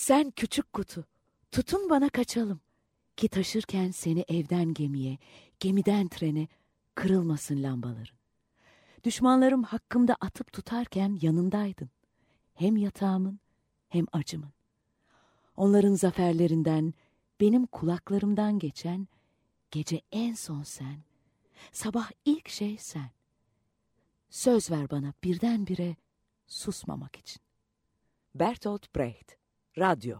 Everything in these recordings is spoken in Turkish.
Sen küçük kutu, tutun bana kaçalım. Ki taşırken seni evden gemiye, gemiden trene kırılmasın lambaların. Düşmanlarım hakkımda atıp tutarken yanındaydın. Hem yatağımın hem acımın. Onların zaferlerinden, benim kulaklarımdan geçen gece en son sen, sabah ilk şey sen. Söz ver bana birdenbire susmamak için. Bertolt Brecht, Radyo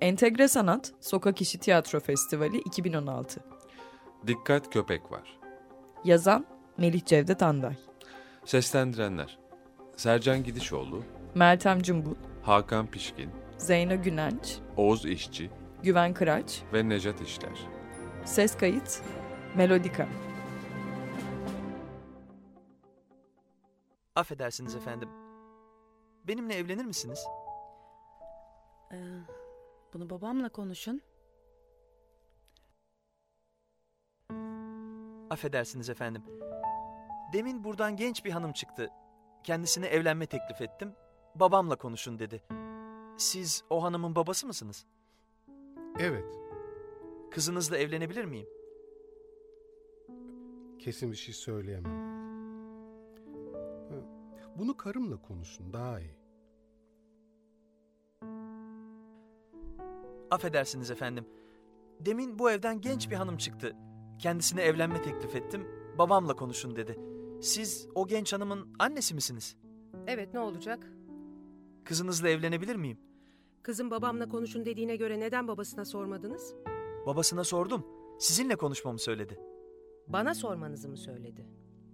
Entegre Sanat Sokak İşi Tiyatro Festivali 2016 Dikkat köpek var. Yazan Melih Cevdet Anday Seslendirenler Sercan Gidişoğlu, Meltem Cumbul Hakan Pişkin, Zeyno Günenç Oğuz İşçi Güven Kıraç ve Necat İşler. Ses kayıt Melodika Affedersiniz efendim. Benimle evlenir misiniz? Ee, bunu babamla konuşun. Affedersiniz efendim. Demin buradan genç bir hanım çıktı. Kendisine evlenme teklif ettim. Babamla konuşun dedi. Siz o hanımın babası mısınız? Evet, Kızınızla evlenebilir miyim? kesin bir şey söyleyemem. Ha, Bunu karımla konuşun daha iyi. Affedersiniz efendim. Demin bu evden genç bir hanım çıktı. Kendisine evlenme teklif ettim. Babamla konuşun dedi. Siz o genç hanımın annesi misiniz? Evet ne olacak? Kızınızla evlenebilir miyim? Kızım babamla konuşun dediğine göre neden babasına sormadınız? Babasına sordum. Sizinle konuşmamı söyledi. Bana sormanızı mı söyledi?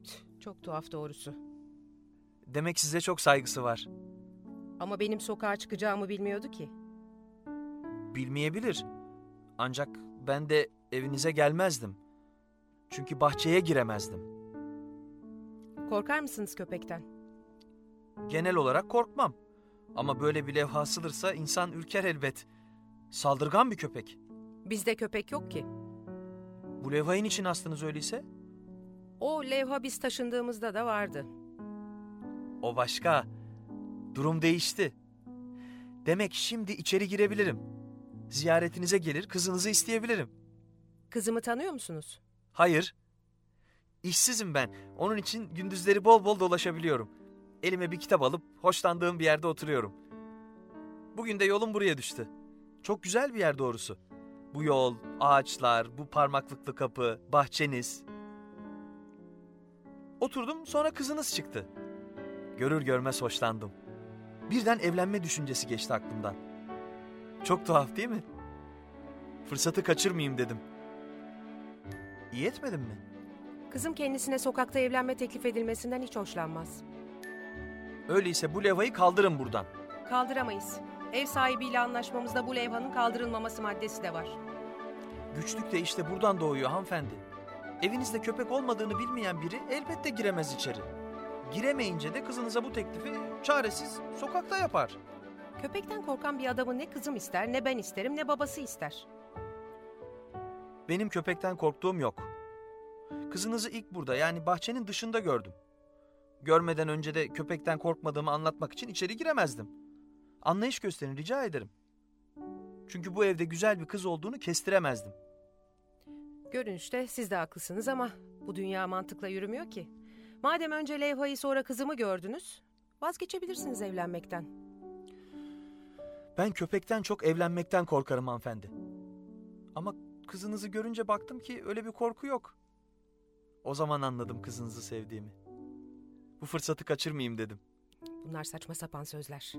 Tüh, Çok tuhaf doğrusu. Demek size çok saygısı var. Ama benim sokağa çıkacağımı bilmiyordu ki. Bilmeyebilir. Ancak ben de evinize gelmezdim. Çünkü bahçeye giremezdim. Korkar mısınız köpekten? Genel olarak korkmam. Ama böyle bir levha asılırsa insan ürker elbet. Saldırgan bir köpek. Bizde köpek yok ki. Bu levhayın için astınız öyleyse? O levha biz taşındığımızda da vardı. O başka. Durum değişti. Demek şimdi içeri girebilirim. Ziyaretinize gelir kızınızı isteyebilirim. Kızımı tanıyor musunuz? Hayır. İşsizim ben. Onun için gündüzleri bol bol dolaşabiliyorum. Elime bir kitap alıp hoşlandığım bir yerde oturuyorum. Bugün de yolum buraya düştü. Çok güzel bir yer doğrusu. Bu yol, ağaçlar, bu parmaklıklı kapı, bahçeniz. Oturdum sonra kızınız çıktı. Görür görmez hoşlandım. Birden evlenme düşüncesi geçti aklımdan. Çok tuhaf değil mi? Fırsatı kaçırmayayım dedim. İyi etmedim mi? Kızım kendisine sokakta evlenme teklif edilmesinden hiç hoşlanmaz. Öyleyse bu levhayı kaldırın buradan. Kaldıramayız. Ev sahibiyle anlaşmamızda bu levhanın kaldırılmaması maddesi de var. Güçlük de işte buradan doğuyor hanımefendi. Evinizde köpek olmadığını bilmeyen biri elbette giremez içeri. Giremeyince de kızınıza bu teklifi çaresiz sokakta yapar. Köpekten korkan bir adamı ne kızım ister, ne ben isterim, ne babası ister. Benim köpekten korktuğum yok. Kızınızı ilk burada yani bahçenin dışında gördüm. Görmeden önce de köpekten korkmadığımı anlatmak için içeri giremezdim. Anlayış gösterin rica ederim. Çünkü bu evde güzel bir kız olduğunu kestiremezdim. Görünüşte siz de haklısınız ama bu dünya mantıkla yürümüyor ki. Madem önce levhayı sonra kızımı gördünüz, vazgeçebilirsiniz evlenmekten. Ben köpekten çok evlenmekten korkarım hanımefendi. Ama kızınızı görünce baktım ki öyle bir korku yok. O zaman anladım kızınızı sevdiğimi. Bu fırsatı kaçırmayayım dedim. Bunlar saçma sapan sözler.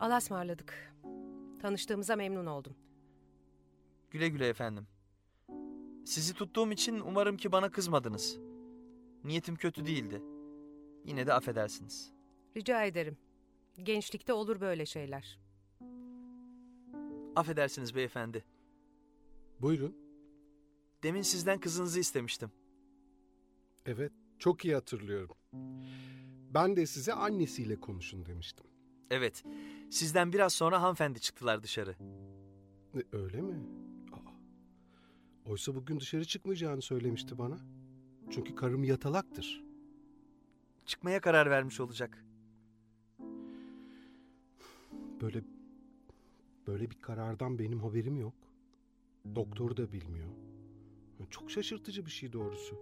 Allah'a ısmarladık. Tanıştığımıza memnun oldum. Güle güle efendim. Sizi tuttuğum için umarım ki bana kızmadınız. Niyetim kötü değildi. Yine de affedersiniz. Rica ederim. Gençlikte olur böyle şeyler. Affedersiniz beyefendi. Buyurun. Demin sizden kızınızı istemiştim. Evet, çok iyi hatırlıyorum. Ben de size annesiyle konuşun demiştim. Evet, sizden biraz sonra hanımefendi çıktılar dışarı. E, öyle mi? Aa. Oysa bugün dışarı çıkmayacağını söylemişti bana. Çünkü karım yatalaktır. Çıkmaya karar vermiş olacak. Böyle Böyle bir karardan benim haberim yok. Doktor da bilmiyor. Çok şaşırtıcı bir şey doğrusu.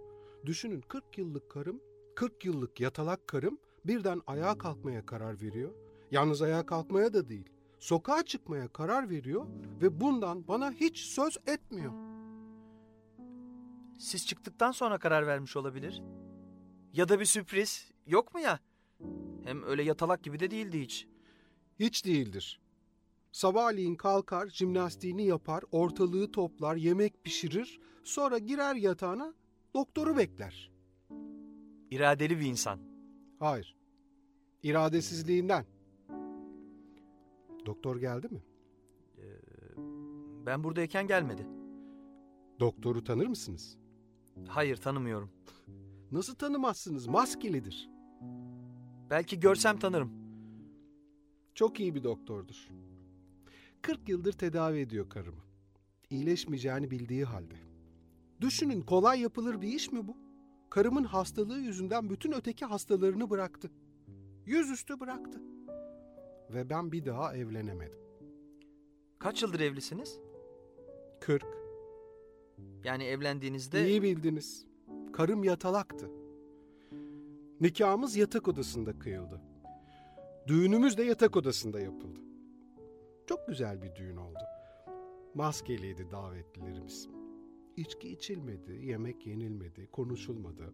Düşünün 40 yıllık karım, 40 yıllık yatalak karım birden ayağa kalkmaya karar veriyor. Yalnız ayağa kalkmaya da değil. Sokağa çıkmaya karar veriyor ve bundan bana hiç söz etmiyor. Siz çıktıktan sonra karar vermiş olabilir. Ya da bir sürpriz. Yok mu ya? Hem öyle yatalak gibi de değildi hiç. Hiç değildir. Sabahleyin kalkar, jimnastiğini yapar, ortalığı toplar, yemek pişirir, sonra girer yatağına, doktoru bekler. İradeli bir insan. Hayır. İradesizliğinden. Doktor geldi mi? Ben buradayken gelmedi. Doktoru tanır mısınız? Hayır tanımıyorum. Nasıl tanımazsınız? Maskelidir. Belki görsem tanırım. Çok iyi bir doktordur. 40 yıldır tedavi ediyor karımı. İyileşmeyeceğini bildiği halde. Düşünün kolay yapılır bir iş mi bu? Karımın hastalığı yüzünden bütün öteki hastalarını bıraktı. Yüzüstü bıraktı. Ve ben bir daha evlenemedim. Kaç yıldır evlisiniz? 40. Yani evlendiğinizde... İyi bildiniz. Karım yatalaktı. Nikahımız yatak odasında kıyıldı. Düğünümüz de yatak odasında yapıldı. Çok güzel bir düğün oldu. Maskeliydi davetlilerimiz. İçki içilmedi, yemek yenilmedi, konuşulmadı.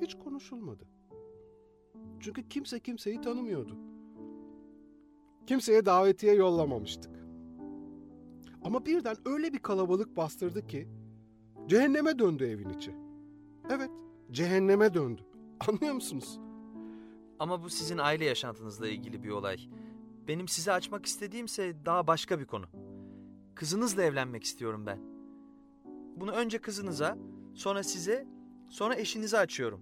Hiç konuşulmadı. Çünkü kimse kimseyi tanımıyordu. Kimseye davetiye yollamamıştık. Ama birden öyle bir kalabalık bastırdı ki cehenneme döndü evin içi. Evet, cehenneme döndü. Anlıyor musunuz? Ama bu sizin aile yaşantınızla ilgili bir olay. Benim size açmak istediğimse daha başka bir konu. Kızınızla evlenmek istiyorum ben. Bunu önce kızınıza, sonra size, sonra eşinize açıyorum.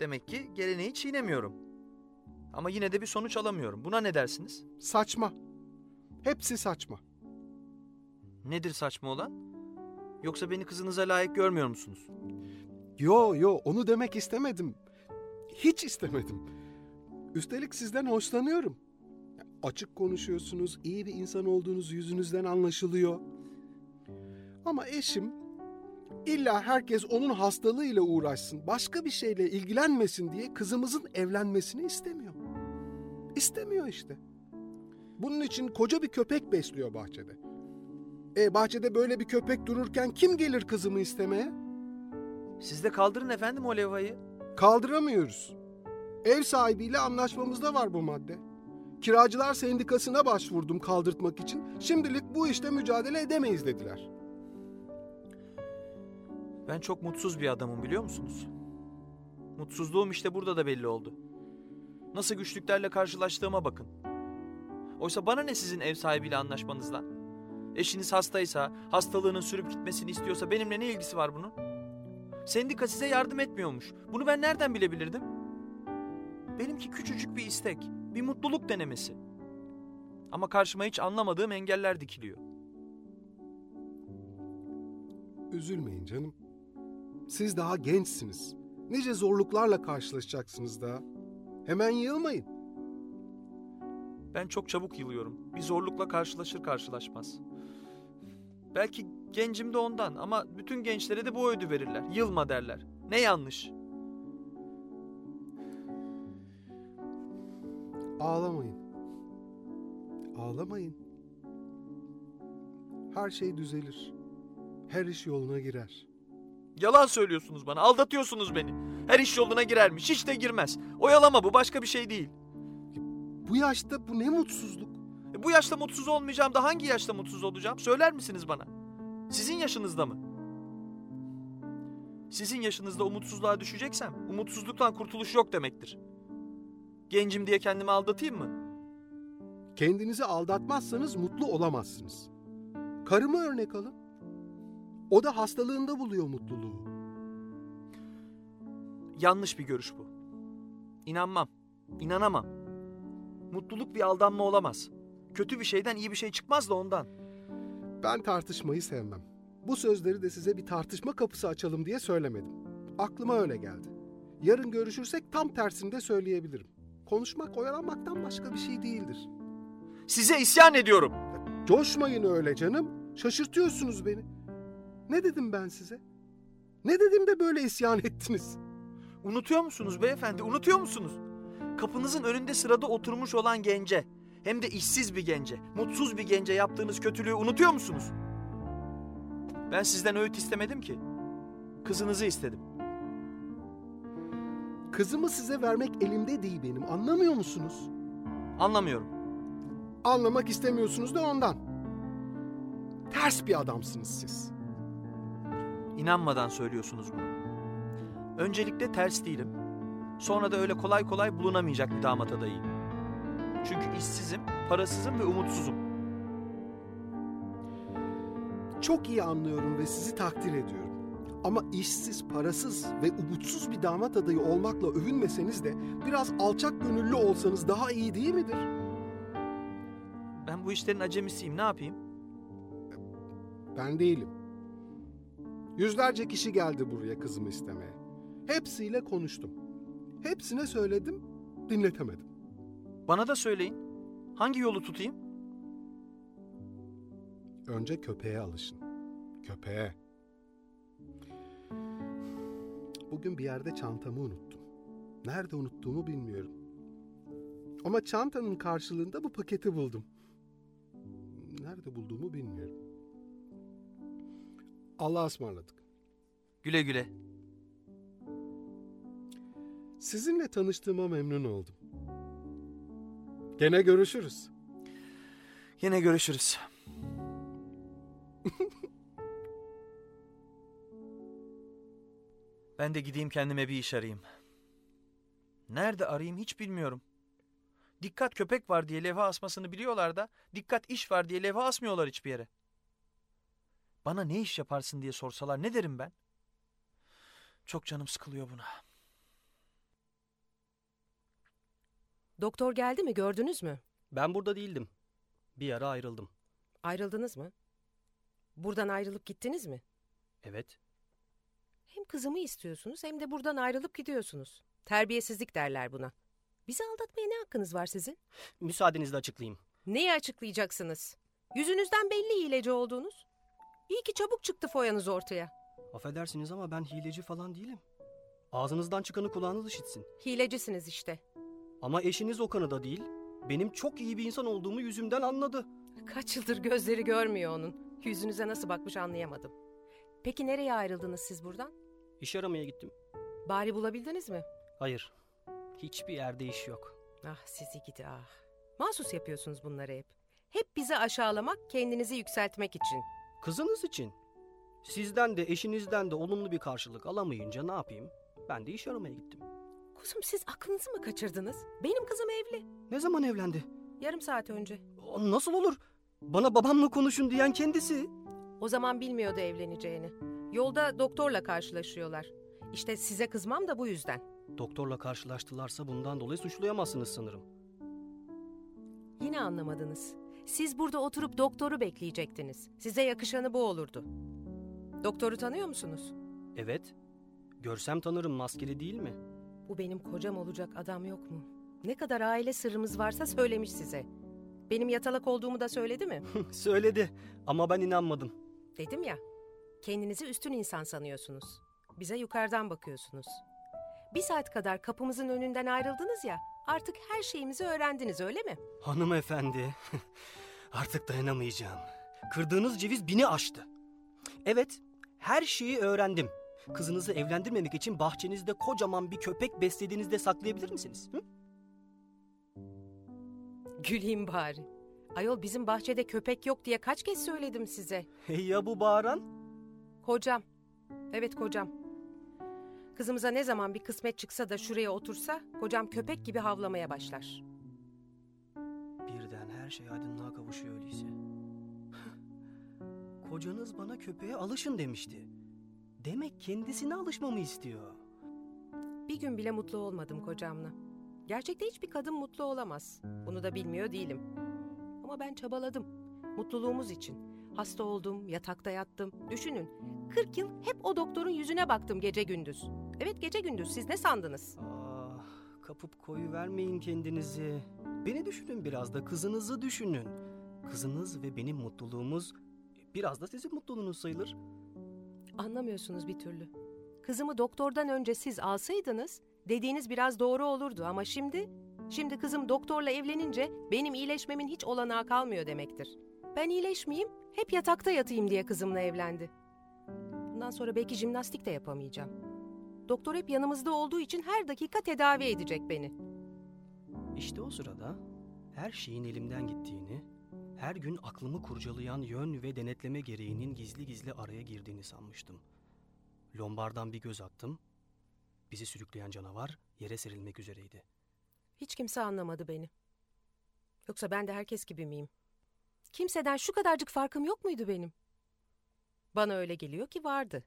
Demek ki geleneği çiğnemiyorum. Ama yine de bir sonuç alamıyorum. Buna ne dersiniz? Saçma. Hepsi saçma. Nedir saçma olan? Yoksa beni kızınıza layık görmüyor musunuz? Yo yo onu demek istemedim. Hiç istemedim. Üstelik sizden hoşlanıyorum. Açık konuşuyorsunuz, iyi bir insan olduğunuz yüzünüzden anlaşılıyor. Ama eşim illa herkes onun hastalığıyla uğraşsın, başka bir şeyle ilgilenmesin diye kızımızın evlenmesini istemiyor. İstemiyor işte. Bunun için koca bir köpek besliyor bahçede. E bahçede böyle bir köpek dururken kim gelir kızımı istemeye? Siz de kaldırın efendim o levhayı. Kaldıramıyoruz. Ev sahibiyle anlaşmamızda var bu madde. Kiracılar sendikasına başvurdum kaldırtmak için. Şimdilik bu işte mücadele edemeyiz dediler. Ben çok mutsuz bir adamım biliyor musunuz? Mutsuzluğum işte burada da belli oldu. Nasıl güçlüklerle karşılaştığıma bakın. Oysa bana ne sizin ev sahibiyle anlaşmanızdan? Eşiniz hastaysa, hastalığının sürüp gitmesini istiyorsa benimle ne ilgisi var bunun? Sendika size yardım etmiyormuş. Bunu ben nereden bilebilirdim? Benimki küçücük bir istek, bir mutluluk denemesi. Ama karşıma hiç anlamadığım engeller dikiliyor. Üzülmeyin canım. Siz daha gençsiniz. Nice zorluklarla karşılaşacaksınız daha. Hemen yılmayın. Ben çok çabuk yılıyorum. Bir zorlukla karşılaşır karşılaşmaz. Belki gencim de ondan ama bütün gençlere de bu ödü verirler. Yılma derler. Ne yanlış? Ağlamayın. Ağlamayın. Her şey düzelir. Her iş yoluna girer. Yalan söylüyorsunuz bana. Aldatıyorsunuz beni. Her iş yoluna girermiş. Hiç de girmez. Oyalama bu. Başka bir şey değil. Bu yaşta bu ne mutsuzluk. E, bu yaşta mutsuz olmayacağım da hangi yaşta mutsuz olacağım? Söyler misiniz bana? Sizin yaşınızda mı? Sizin yaşınızda umutsuzluğa düşeceksem umutsuzluktan kurtuluş yok demektir. Gencim diye kendimi aldatayım mı? Kendinizi aldatmazsanız mutlu olamazsınız. Karımı örnek alın. O da hastalığında buluyor mutluluğu. Yanlış bir görüş bu. İnanmam. İnanamam. Mutluluk bir aldanma olamaz. Kötü bir şeyden iyi bir şey çıkmaz da ondan. Ben tartışmayı sevmem. Bu sözleri de size bir tartışma kapısı açalım diye söylemedim. Aklıma öyle geldi. Yarın görüşürsek tam tersini de söyleyebilirim. Konuşmak oyalanmaktan başka bir şey değildir. Size isyan ediyorum. Coşmayın öyle canım. Şaşırtıyorsunuz beni. Ne dedim ben size? Ne dedim de böyle isyan ettiniz? Unutuyor musunuz beyefendi? Unutuyor musunuz? Kapınızın önünde sırada oturmuş olan gence, hem de işsiz bir gence, mutsuz bir gence yaptığınız kötülüğü unutuyor musunuz? Ben sizden öğüt istemedim ki. Kızınızı istedim. Kızımı size vermek elimde değil benim. Anlamıyor musunuz? Anlamıyorum. Anlamak istemiyorsunuz da ondan. Ters bir adamsınız siz. İnanmadan söylüyorsunuz bunu. Öncelikle ters değilim. Sonra da öyle kolay kolay bulunamayacak bir damat adayıyım. Çünkü işsizim, parasızım ve umutsuzum. Çok iyi anlıyorum ve sizi takdir ediyorum. Ama işsiz, parasız ve umutsuz bir damat adayı olmakla övünmeseniz de biraz alçak gönüllü olsanız daha iyi değil midir? Ben bu işlerin acemisiyim, ne yapayım? Ben değilim. Yüzlerce kişi geldi buraya kızımı istemeye. Hepsiyle konuştum. Hepsine söyledim, dinletemedim. Bana da söyleyin. Hangi yolu tutayım? Önce köpeğe alışın. Köpeğe. Bugün bir yerde çantamı unuttum. Nerede unuttuğumu bilmiyorum. Ama çantanın karşılığında bu paketi buldum. Nerede bulduğumu bilmiyorum. Allah'a ısmarladık. Güle güle. Sizinle tanıştığıma memnun oldum. Gene görüşürüz. Yine görüşürüz. ben de gideyim kendime bir iş arayayım. Nerede arayayım hiç bilmiyorum. Dikkat köpek var diye levha asmasını biliyorlar da dikkat iş var diye levha asmıyorlar hiçbir yere. Bana ne iş yaparsın diye sorsalar ne derim ben? Çok canım sıkılıyor buna. Doktor geldi mi gördünüz mü? Ben burada değildim. Bir ara ayrıldım. Ayrıldınız mı? Buradan ayrılıp gittiniz mi? Evet. Hem kızımı istiyorsunuz hem de buradan ayrılıp gidiyorsunuz. Terbiyesizlik derler buna. Bizi aldatmaya ne hakkınız var sizin? Müsaadenizle açıklayayım. Neyi açıklayacaksınız? Yüzünüzden belli hileci olduğunuz. İyi ki çabuk çıktı foyanız ortaya. Affedersiniz ama ben hileci falan değilim. Ağzınızdan çıkanı kulağınız işitsin. Hilecisiniz işte. Ama eşiniz o kanıda değil. Benim çok iyi bir insan olduğumu yüzümden anladı. Kaç yıldır gözleri görmüyor onun. Yüzünüze nasıl bakmış anlayamadım. Peki nereye ayrıldınız siz buradan? İş aramaya gittim. Bari bulabildiniz mi? Hayır. Hiçbir yerde iş yok. Ah sizi gidi ah. Mahsus yapıyorsunuz bunları hep. Hep bizi aşağılamak, kendinizi yükseltmek için. Kızınız için. Sizden de eşinizden de olumlu bir karşılık alamayınca ne yapayım? Ben de iş aramaya gittim. Kuzum siz aklınızı mı kaçırdınız? Benim kızım evli. Ne zaman evlendi? Yarım saat önce. O Nasıl olur? Bana babamla konuşun diyen kendisi. O zaman bilmiyordu evleneceğini. Yolda doktorla karşılaşıyorlar. İşte size kızmam da bu yüzden. Doktorla karşılaştılarsa bundan dolayı suçlayamazsınız sanırım. Yine anlamadınız. Siz burada oturup doktoru bekleyecektiniz. Size yakışanı bu olurdu. Doktoru tanıyor musunuz? Evet. Görsem tanırım maskeli değil mi? Bu benim kocam olacak adam yok mu? Ne kadar aile sırrımız varsa söylemiş size. Benim yatalak olduğumu da söyledi mi? Söyledi ama ben inanmadım. Dedim ya. Kendinizi üstün insan sanıyorsunuz. Bize yukarıdan bakıyorsunuz. Bir saat kadar kapımızın önünden ayrıldınız ya. Artık her şeyimizi öğrendiniz öyle mi? Hanımefendi, artık dayanamayacağım. Kırdığınız ceviz bini aştı. Evet, her şeyi öğrendim. Kızınızı evlendirmemek için bahçenizde kocaman bir köpek beslediğinizde saklayabilir misiniz? Hı? Güleyim bari. Ayol bizim bahçede köpek yok diye kaç kez söyledim size. Ya bu bağıran? Kocam. Evet kocam. Kızımıza ne zaman bir kısmet çıksa da şuraya otursa kocam köpek gibi havlamaya başlar. Birden her şey aydınlığa kavuşuyor öyleyse. Kocanız bana köpeğe alışın demişti. Demek kendisine alışmamı istiyor. Bir gün bile mutlu olmadım kocamla. Gerçekte hiçbir kadın mutlu olamaz. Bunu da bilmiyor değilim. Ama ben çabaladım. Mutluluğumuz için. Hasta oldum, yatakta yattım. Düşünün, 40 yıl hep o doktorun yüzüne baktım gece gündüz. Evet gece gündüz, siz ne sandınız? Ah, kapıp koyu vermeyin kendinizi. Beni düşünün biraz da kızınızı düşünün. Kızınız ve benim mutluluğumuz biraz da sizin mutluluğunuz sayılır. Anlamıyorsunuz bir türlü. Kızımı doktordan önce siz alsaydınız dediğiniz biraz doğru olurdu ama şimdi şimdi kızım doktorla evlenince benim iyileşmemin hiç olanağı kalmıyor demektir. Ben iyileşmeyeyim, hep yatakta yatayım diye kızımla evlendi. Bundan sonra belki jimnastik de yapamayacağım. Doktor hep yanımızda olduğu için her dakika tedavi edecek beni. İşte o sırada her şeyin elimden gittiğini, her gün aklımı kurcalayan yön ve denetleme gereğinin gizli gizli araya girdiğini sanmıştım. Lombardan bir göz attım. Bizi sürükleyen canavar yere serilmek üzereydi. Hiç kimse anlamadı beni. Yoksa ben de herkes gibi miyim? Kimseden şu kadarcık farkım yok muydu benim? Bana öyle geliyor ki vardı.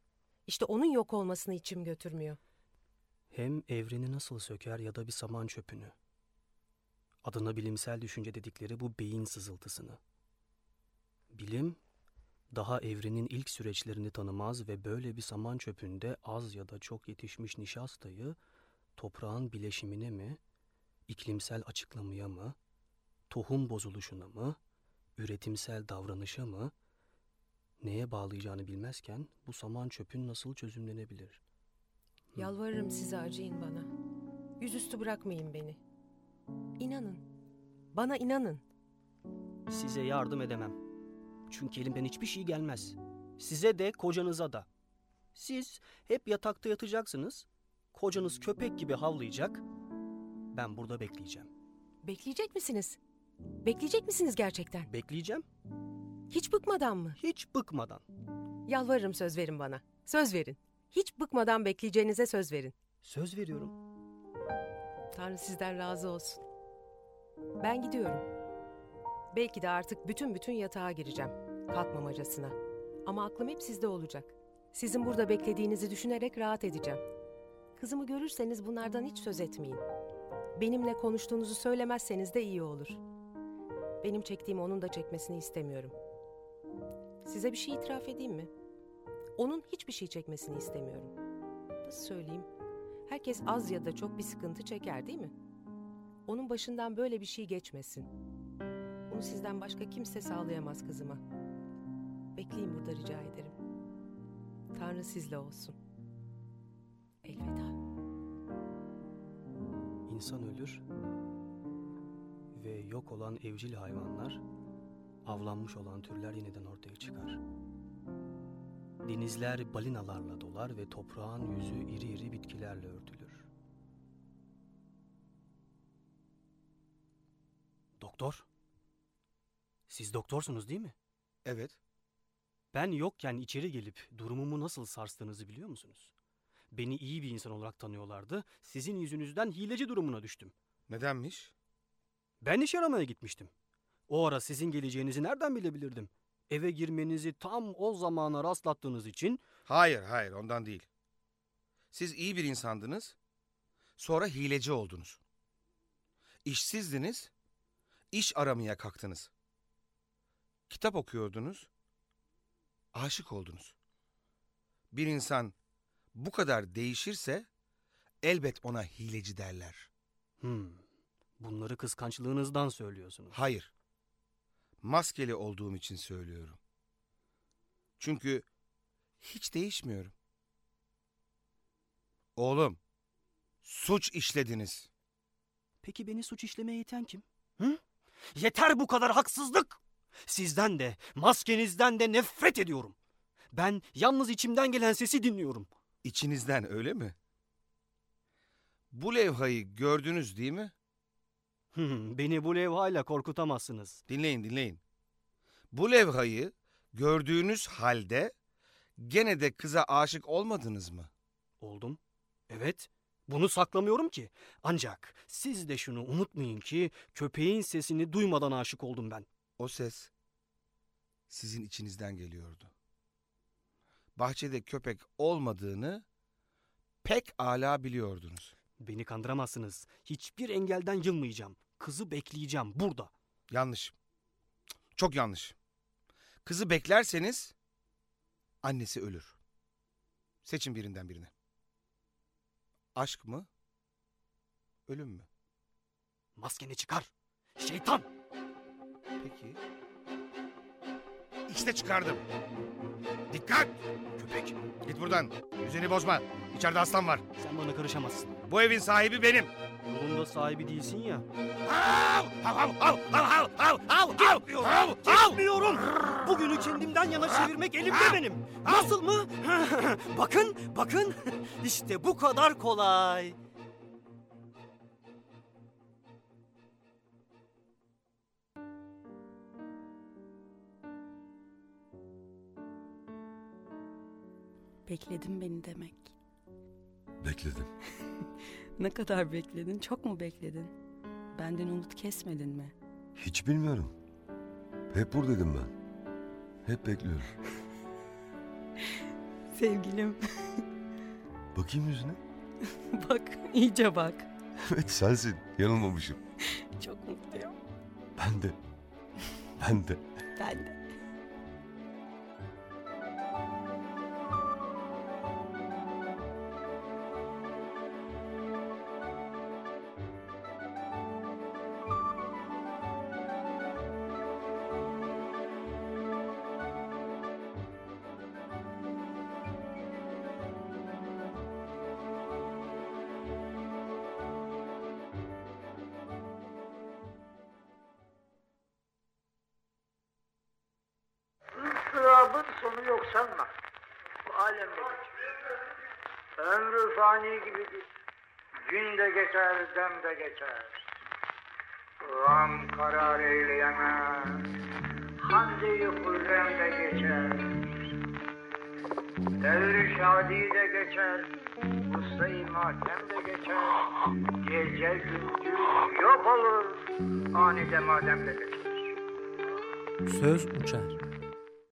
İşte onun yok olmasını içim götürmüyor. Hem evreni nasıl söker ya da bir saman çöpünü. Adına bilimsel düşünce dedikleri bu beyin sızıltısını. Bilim, daha evrenin ilk süreçlerini tanımaz ve böyle bir saman çöpünde az ya da çok yetişmiş nişastayı toprağın bileşimine mi, iklimsel açıklamaya mı, tohum bozuluşuna mı, üretimsel davranışa mı, neye bağlayacağını bilmezken bu saman çöpün nasıl çözümlenebilir? Yalvarırım size acıyın bana. Yüzüstü bırakmayın beni. İnanın. Bana inanın. Size yardım edemem. Çünkü elimden hiçbir şey gelmez. Size de kocanıza da. Siz hep yatakta yatacaksınız. Kocanız köpek gibi havlayacak. Ben burada bekleyeceğim. Bekleyecek misiniz? Bekleyecek misiniz gerçekten? Bekleyeceğim. Hiç bıkmadan mı? Hiç bıkmadan. Yalvarırım söz verin bana. Söz verin. Hiç bıkmadan bekleyeceğinize söz verin. Söz veriyorum. Tanrı sizden razı olsun. Ben gidiyorum. Belki de artık bütün bütün yatağa gireceğim. Kalkmamacasına. Ama aklım hep sizde olacak. Sizin burada beklediğinizi düşünerek rahat edeceğim. Kızımı görürseniz bunlardan hiç söz etmeyin. Benimle konuştuğunuzu söylemezseniz de iyi olur. Benim çektiğimi onun da çekmesini istemiyorum. Size bir şey itiraf edeyim mi? Onun hiçbir şey çekmesini istemiyorum. Nasıl söyleyeyim? Herkes az ya da çok bir sıkıntı çeker değil mi? Onun başından böyle bir şey geçmesin. Bunu sizden başka kimse sağlayamaz kızıma. Bekleyin burada rica ederim. Tanrı sizle olsun. Elveda. İnsan ölür ve yok olan evcil hayvanlar, avlanmış olan türler yeniden ortaya çıkar. Denizler balinalarla dolar ve toprağın yüzü iri iri bitkilerle örtülür. Doktor? Siz doktorsunuz değil mi? Evet. Ben yokken içeri gelip durumumu nasıl sarstığınızı biliyor musunuz? Beni iyi bir insan olarak tanıyorlardı. Sizin yüzünüzden hileci durumuna düştüm. Nedenmiş? Ben iş aramaya gitmiştim. O ara sizin geleceğinizi nereden bilebilirdim? Eve girmenizi tam o zamana rastlattığınız için Hayır, hayır ondan değil. Siz iyi bir insandınız, sonra hileci oldunuz. İşsizdiniz, iş aramaya kalktınız. Kitap okuyordunuz, aşık oldunuz. Bir insan bu kadar değişirse elbet ona hileci derler. hmm, bunları kıskançlığınızdan söylüyorsunuz. Hayır. Maskeli olduğum için söylüyorum. Çünkü hiç değişmiyorum. Oğlum, suç işlediniz. Peki beni suç işlemeye iten kim? Hı? Yeter bu kadar haksızlık. Sizden de, maskenizden de nefret ediyorum. Ben yalnız içimden gelen sesi dinliyorum. İçinizden öyle mi? Bu levhayı gördünüz değil mi? Hmm, Beni bu levhayla korkutamazsınız. Dinleyin dinleyin. Bu levhayı gördüğünüz halde gene de kıza aşık olmadınız mı? Oldum. Evet. Bunu saklamıyorum ki. Ancak siz de şunu unutmayın ki köpeğin sesini duymadan aşık oldum ben. O ses sizin içinizden geliyordu. Bahçede köpek olmadığını pek ala biliyordunuz. Beni kandıramazsınız. Hiçbir engelden yılmayacağım. Kızı bekleyeceğim burada. Yanlış. Çok yanlış. Kızı beklerseniz annesi ölür. Seçin birinden birini. Aşk mı? Ölüm mü? Maskeni çıkar. Şeytan! Peki. İşte çıkardım. Dikkat! Köpek! Git buradan. Düzeni bozma. İçeride aslan var. Sen bana karışamazsın. Bu evin sahibi benim. Bunun da sahibi değilsin ya. Hav! Hav hav hav hav hav hav Gitmiyorum. hav. Gitmiyorum. Bugünü kendimden yana çevirmek elimde benim. Nasıl mı? bakın, bakın. İşte bu kadar kolay. Bekledin beni demek. Bekledim. Ne kadar bekledin? Çok mu bekledin? Benden umut kesmedin mi? Hiç bilmiyorum. Hep buradaydım ben. Hep bekliyorum. Sevgilim Bakayım yüzüne. bak iyice bak. Evet sensin. Yanılmamışım. Çok mutluyum. Ben de. Ben de. Ben de. Istırabın sonu yok sanma. Bu alemde geçer. Ömrü fani gibidir. Gün de geçer, dem de geçer. Gam karar eyleyemez. Hande-i hürrem de geçer. Devri şadi de geçer. Ustayı matem de geçer. Gece gündüz yok olur. Anide madem de geçer. Söz uçar.